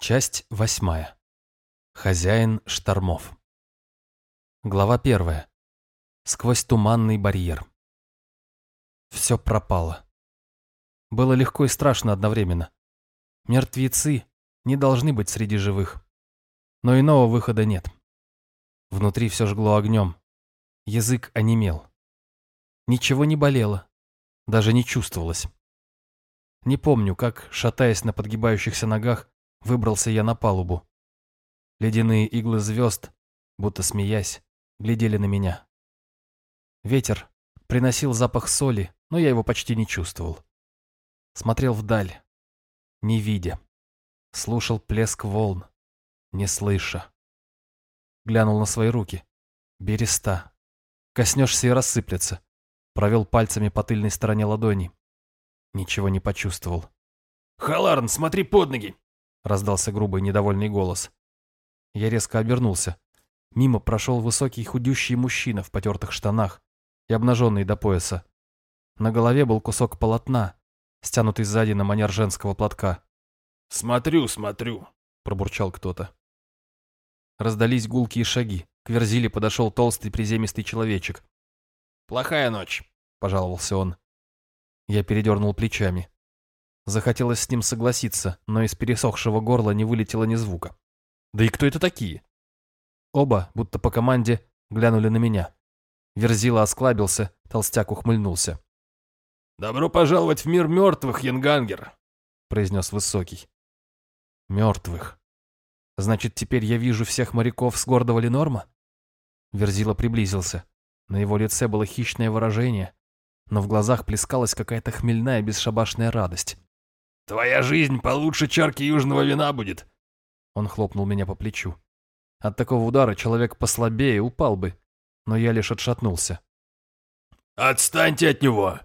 Часть восьмая. Хозяин штормов. Глава первая. Сквозь туманный барьер. Все пропало. Было легко и страшно одновременно. Мертвецы не должны быть среди живых. Но иного выхода нет. Внутри все жгло огнем. Язык онемел. Ничего не болело. Даже не чувствовалось. Не помню, как, шатаясь на подгибающихся ногах, Выбрался я на палубу. Ледяные иглы звезд, будто смеясь, глядели на меня. Ветер приносил запах соли, но я его почти не чувствовал. Смотрел вдаль, не видя. Слушал плеск волн, не слыша. Глянул на свои руки. Береста. Коснешься и рассыплется. Провел пальцами по тыльной стороне ладони. Ничего не почувствовал. «Халарн, смотри под ноги!» Раздался грубый недовольный голос. Я резко обернулся. Мимо прошел высокий худющий мужчина в потертых штанах и обнаженный до пояса. На голове был кусок полотна, стянутый сзади на манер женского платка. «Смотрю, смотрю», — пробурчал кто-то. Раздались гулкие шаги. К Верзиле подошел толстый приземистый человечек. «Плохая ночь», — пожаловался он. Я передернул плечами. Захотелось с ним согласиться, но из пересохшего горла не вылетело ни звука. Да и кто это такие? Оба, будто по команде, глянули на меня. Верзила осклабился, толстяк ухмыльнулся. «Добро пожаловать в мир мертвых, Янгангер!» произнес Высокий. «Мертвых. Значит, теперь я вижу всех моряков с гордого Ленорма?» Верзила приблизился. На его лице было хищное выражение, но в глазах плескалась какая-то хмельная бесшабашная радость. Твоя жизнь получше чарки южного вина будет. Он хлопнул меня по плечу. От такого удара человек послабее упал бы, но я лишь отшатнулся. «Отстаньте от него!»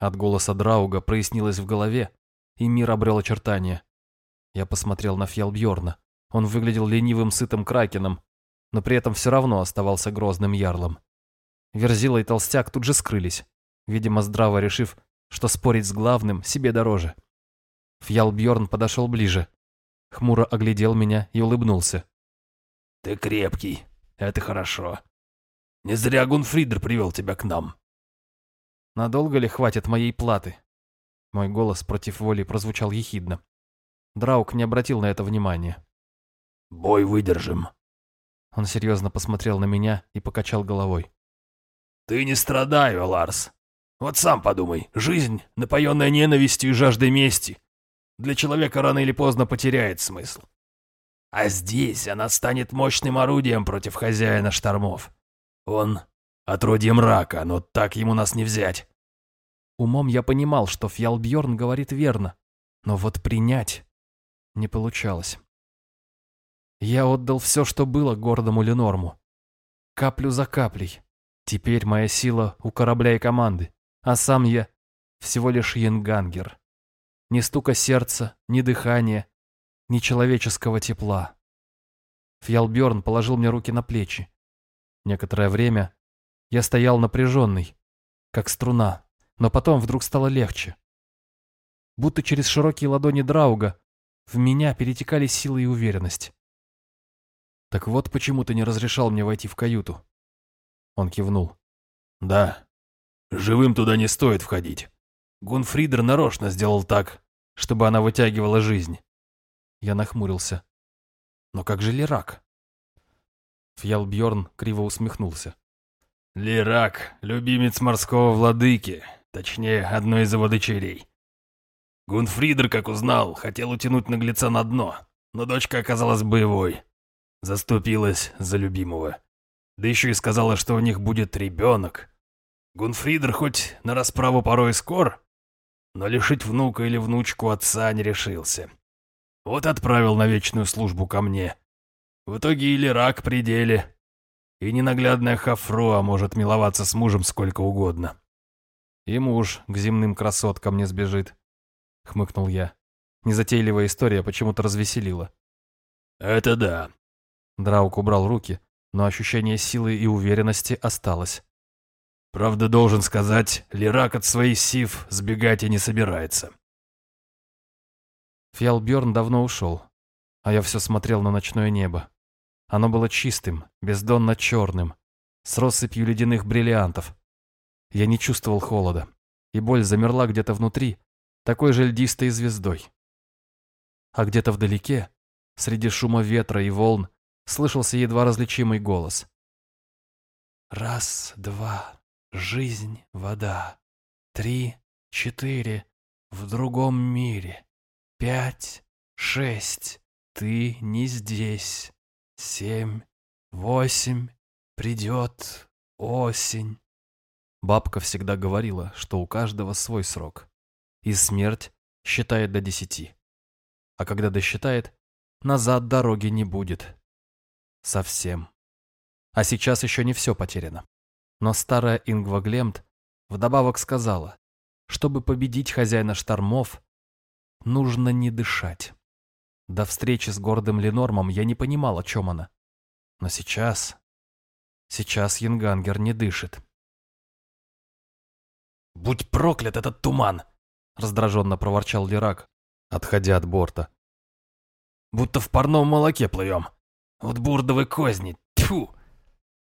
От голоса Драуга прояснилось в голове, и мир обрел очертания. Я посмотрел на Фьялбьорна. Он выглядел ленивым сытым кракеном, но при этом все равно оставался грозным ярлом. Верзила и Толстяк тут же скрылись, видимо, здраво решив, что спорить с главным себе дороже. Фьялбьорн подошел ближе, хмуро оглядел меня и улыбнулся. «Ты крепкий, это хорошо. Не зря Гунфридер привел тебя к нам». «Надолго ли хватит моей платы?» Мой голос против воли прозвучал ехидно. Драук не обратил на это внимания. «Бой выдержим». Он серьезно посмотрел на меня и покачал головой. «Ты не страдай, Ларс. Вот сам подумай, жизнь, напоенная ненавистью и жаждой мести, для человека рано или поздно потеряет смысл. А здесь она станет мощным орудием против хозяина штормов. Он отродье мрака, но так ему нас не взять. Умом я понимал, что Фьялбьорн говорит верно, но вот принять не получалось. Я отдал все, что было гордому Ленорму. Каплю за каплей. Теперь моя сила у корабля и команды а сам я всего лишь янгангер. Ни стука сердца, ни дыхания, ни человеческого тепла. Фьялберн положил мне руки на плечи. Некоторое время я стоял напряженный, как струна, но потом вдруг стало легче. Будто через широкие ладони Драуга в меня перетекали силы и уверенность. «Так вот почему ты не разрешал мне войти в каюту?» Он кивнул. «Да, Живым туда не стоит входить. Гунфридер нарочно сделал так, чтобы она вытягивала жизнь. Я нахмурился. Но как же Лирак? Фьялбьорн криво усмехнулся. Лирак — любимец морского владыки, точнее, одной из его дочерей. Гунфридер, как узнал, хотел утянуть наглеца на дно, но дочка оказалась боевой. Заступилась за любимого. Да еще и сказала, что у них будет ребенок, Гунфридер хоть на расправу порой скор, но лишить внука или внучку отца не решился. Вот отправил на вечную службу ко мне. В итоге или рак при деле, и ненаглядная Хафроа может миловаться с мужем сколько угодно. И муж к земным красоткам не сбежит, хмыкнул я. Незатейливая история почему-то развеселила. Это да. Драук убрал руки, но ощущение силы и уверенности осталось. Правда, должен сказать, Лирак от своих сив сбегать и не собирается. Фиалберн давно ушел, А я все смотрел на ночное небо. Оно было чистым, бездонно черным, с россыпью ледяных бриллиантов. Я не чувствовал холода, и боль замерла где-то внутри, такой же льдистой звездой. А где-то вдалеке, среди шума ветра и волн, слышался едва различимый голос. «Раз, два, жизнь, вода. Три, четыре, в другом мире. Пять, шесть, ты не здесь. Семь, восемь, придет осень. Бабка всегда говорила, что у каждого свой срок. И смерть считает до десяти. А когда досчитает, назад дороги не будет. Совсем. А сейчас еще не все потеряно. Но старая Ингва Глемт вдобавок сказала, чтобы победить хозяина штормов, нужно не дышать. До встречи с гордым Ленормом я не понимал, о чем она. Но сейчас... Сейчас Янгангер не дышит. «Будь проклят этот туман!» — раздраженно проворчал Лирак, отходя от борта. «Будто в парном молоке плывем. Вот бурдовы козни, тьфу!»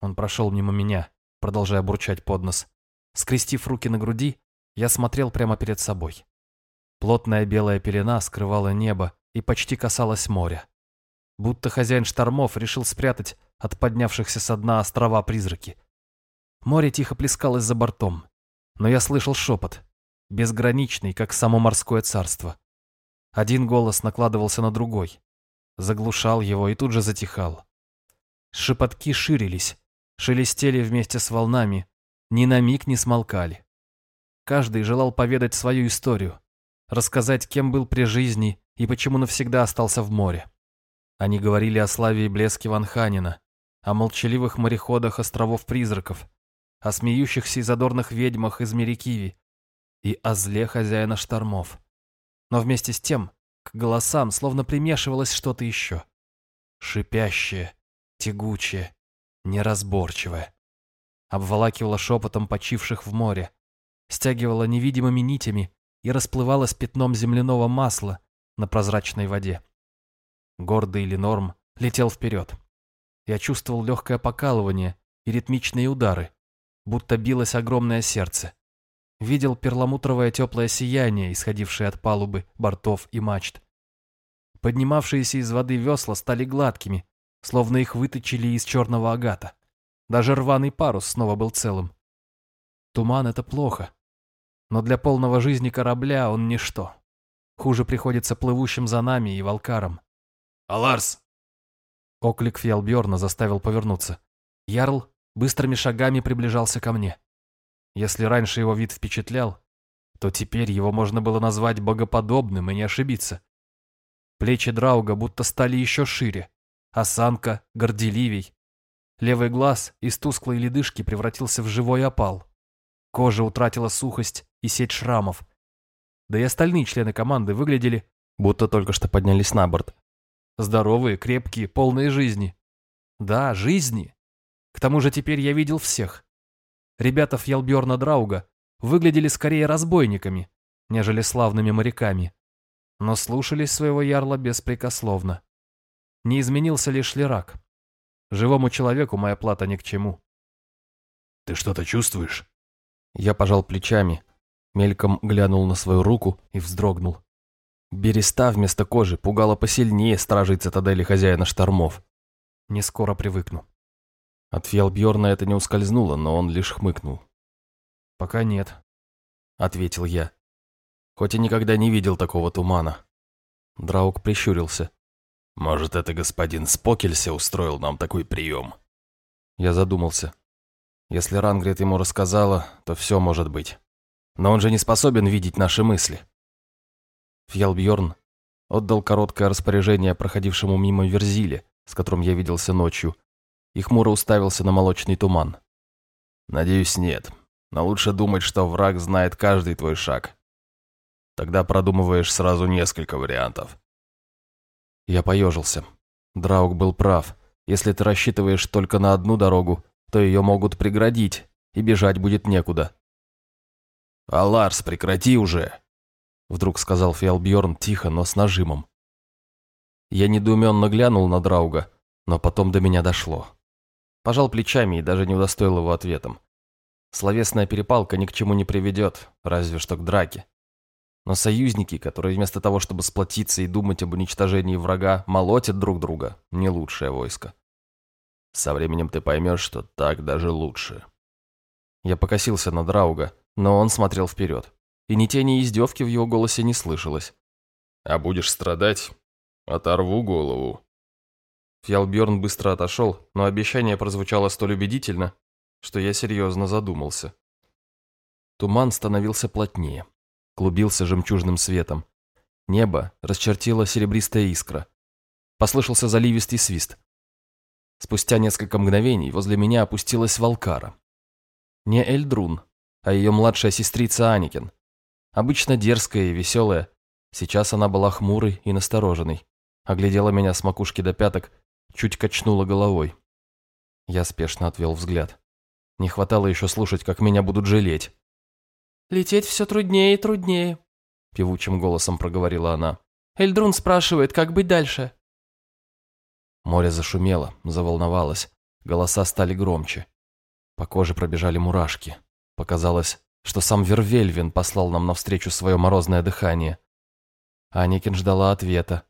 Он прошел мимо меня, продолжая бурчать под нос. Скрестив руки на груди, я смотрел прямо перед собой. Плотная белая пелена скрывала небо и почти касалась моря. Будто хозяин штормов решил спрятать от поднявшихся со дна острова призраки. Море тихо плескалось за бортом, но я слышал шепот, безграничный, как само морское царство. Один голос накладывался на другой, заглушал его и тут же затихал. Шепотки ширились, шелестели вместе с волнами, ни на миг не смолкали. Каждый желал поведать свою историю, рассказать, кем был при жизни и почему навсегда остался в море. Они говорили о славе и блеске Ванханина, о молчаливых мореходах островов-призраков, о смеющихся и задорных ведьмах из Мерикиви и о зле хозяина штормов. Но вместе с тем к голосам словно примешивалось что-то еще. Шипящее, тягучее, неразборчивое. Обволакивало шепотом почивших в море, стягивала невидимыми нитями и расплывалась пятном земляного масла на прозрачной воде. Гордый Ленорм летел вперед. Я чувствовал легкое покалывание и ритмичные удары, будто билось огромное сердце. Видел перламутровое теплое сияние, исходившее от палубы, бортов и мачт. Поднимавшиеся из воды весла стали гладкими, словно их выточили из черного агата. Даже рваный парус снова был целым. Туман — это плохо, но для полного жизни корабля он ничто. Хуже приходится плывущим за нами и волкарам. «Аларс!» Оклик Фьялберна заставил повернуться. Ярл быстрыми шагами приближался ко мне. Если раньше его вид впечатлял, то теперь его можно было назвать богоподобным и не ошибиться. Плечи Драуга будто стали еще шире, осанка горделивей. Левый глаз из тусклой ледышки превратился в живой опал. Кожа утратила сухость и сеть шрамов. Да и остальные члены команды выглядели, будто только что поднялись на борт. Здоровые, крепкие, полные жизни. Да, жизни. К тому же теперь я видел всех. Ребята Фьялберна Драуга выглядели скорее разбойниками, нежели славными моряками, но слушались своего ярла беспрекословно. Не изменился лишь Лерак. Живому человеку моя плата ни к чему. «Ты что-то чувствуешь?» Я пожал плечами, мельком глянул на свою руку и вздрогнул. Береста вместо кожи пугала посильнее стражей цитадели хозяина штормов. Не скоро привыкну. От Фьялбьорна это не ускользнуло, но он лишь хмыкнул. «Пока нет», — ответил я. Хоть и никогда не видел такого тумана. Драук прищурился. «Может, это господин Спокелься устроил нам такой прием?» Я задумался. Если Рангрид ему рассказала, то все может быть. Но он же не способен видеть наши мысли. Фьялбьорн отдал короткое распоряжение проходившему мимо Верзиле, с которым я виделся ночью, и хмуро уставился на молочный туман. «Надеюсь, нет. Но лучше думать, что враг знает каждый твой шаг. Тогда продумываешь сразу несколько вариантов». Я поежился. Драук был прав. Если ты рассчитываешь только на одну дорогу, то ее могут преградить, и бежать будет некуда. «А Ларс, прекрати уже!» Вдруг сказал Фиалбьорн тихо, но с нажимом. Я недоуменно глянул на Драуга, но потом до меня дошло. Пожал плечами и даже не удостоил его ответом. Словесная перепалка ни к чему не приведет, разве что к драке. Но союзники, которые вместо того, чтобы сплотиться и думать об уничтожении врага, молотят друг друга, не лучшее войско. Со временем ты поймешь, что так даже лучше. Я покосился на Драуга, но он смотрел вперед, и ни тени издевки в его голосе не слышалось. «А будешь страдать? Оторву голову». Фьялберн быстро отошел, но обещание прозвучало столь убедительно, что я серьезно задумался. Туман становился плотнее, клубился жемчужным светом. Небо расчертила серебристая искра. Послышался заливистый свист. Спустя несколько мгновений возле меня опустилась Валкара. Не Эльдрун, а ее младшая сестрица Аникин. Обычно дерзкая и веселая, сейчас она была хмурой и настороженной. Оглядела меня с макушки до пяток, чуть качнула головой. Я спешно отвел взгляд. Не хватало еще слушать, как меня будут жалеть. «Лететь все труднее и труднее», — певучим голосом проговорила она. «Эльдрун спрашивает, как быть дальше?» Море зашумело, заволновалось. Голоса стали громче. По коже пробежали мурашки. Показалось, что сам Вервельвин послал нам навстречу свое морозное дыхание. Аникин ждала ответа.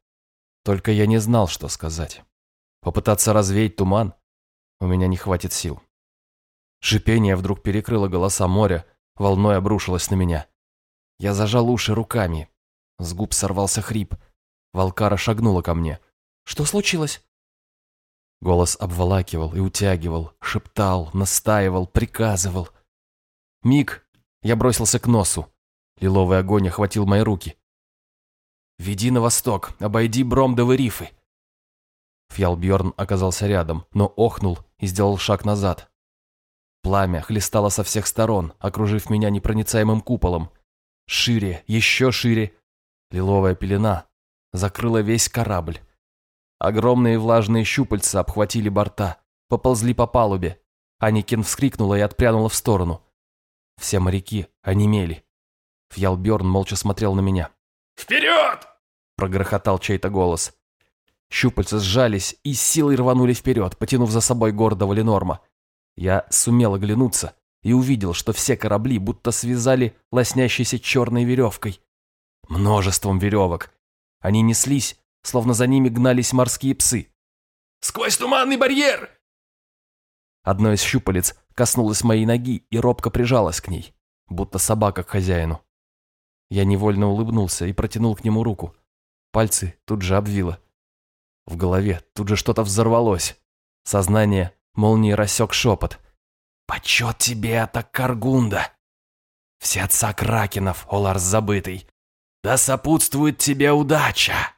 Только я не знал, что сказать. Попытаться развеять туман? У меня не хватит сил. Шипение вдруг перекрыло голоса моря, волной обрушилось на меня. Я зажал уши руками. С губ сорвался хрип. Волкара шагнула ко мне. «Что случилось?» Голос обволакивал и утягивал, шептал, настаивал, приказывал. Миг, я бросился к носу. Лиловый огонь охватил мои руки. «Веди на восток, обойди Бромдовы рифы». Фьялбьорн оказался рядом, но охнул и сделал шаг назад. Пламя хлестало со всех сторон, окружив меня непроницаемым куполом. Шире, еще шире. Лиловая пелена закрыла весь корабль. Огромные влажные щупальца обхватили борта, поползли по палубе. Аникин вскрикнула и отпрянула в сторону. Все моряки онемели. Фьялберн молча смотрел на меня. «Вперед!» – прогрохотал чей-то голос. Щупальца сжались и с силой рванули вперед, потянув за собой гордого Ленорма. Я сумел оглянуться и увидел, что все корабли будто связали лоснящейся черной веревкой. Множеством веревок. Они неслись, словно за ними гнались морские псы. «Сквозь туманный барьер!» Одно из щупалец коснулось моей ноги и робко прижалось к ней, будто собака к хозяину. Я невольно улыбнулся и протянул к нему руку. Пальцы тут же обвило. В голове тут же что-то взорвалось. Сознание молнией рассек шепот. «Почет тебе это, Каргунда! Все отца Кракенов, Оларс забытый! Да сопутствует тебе удача!»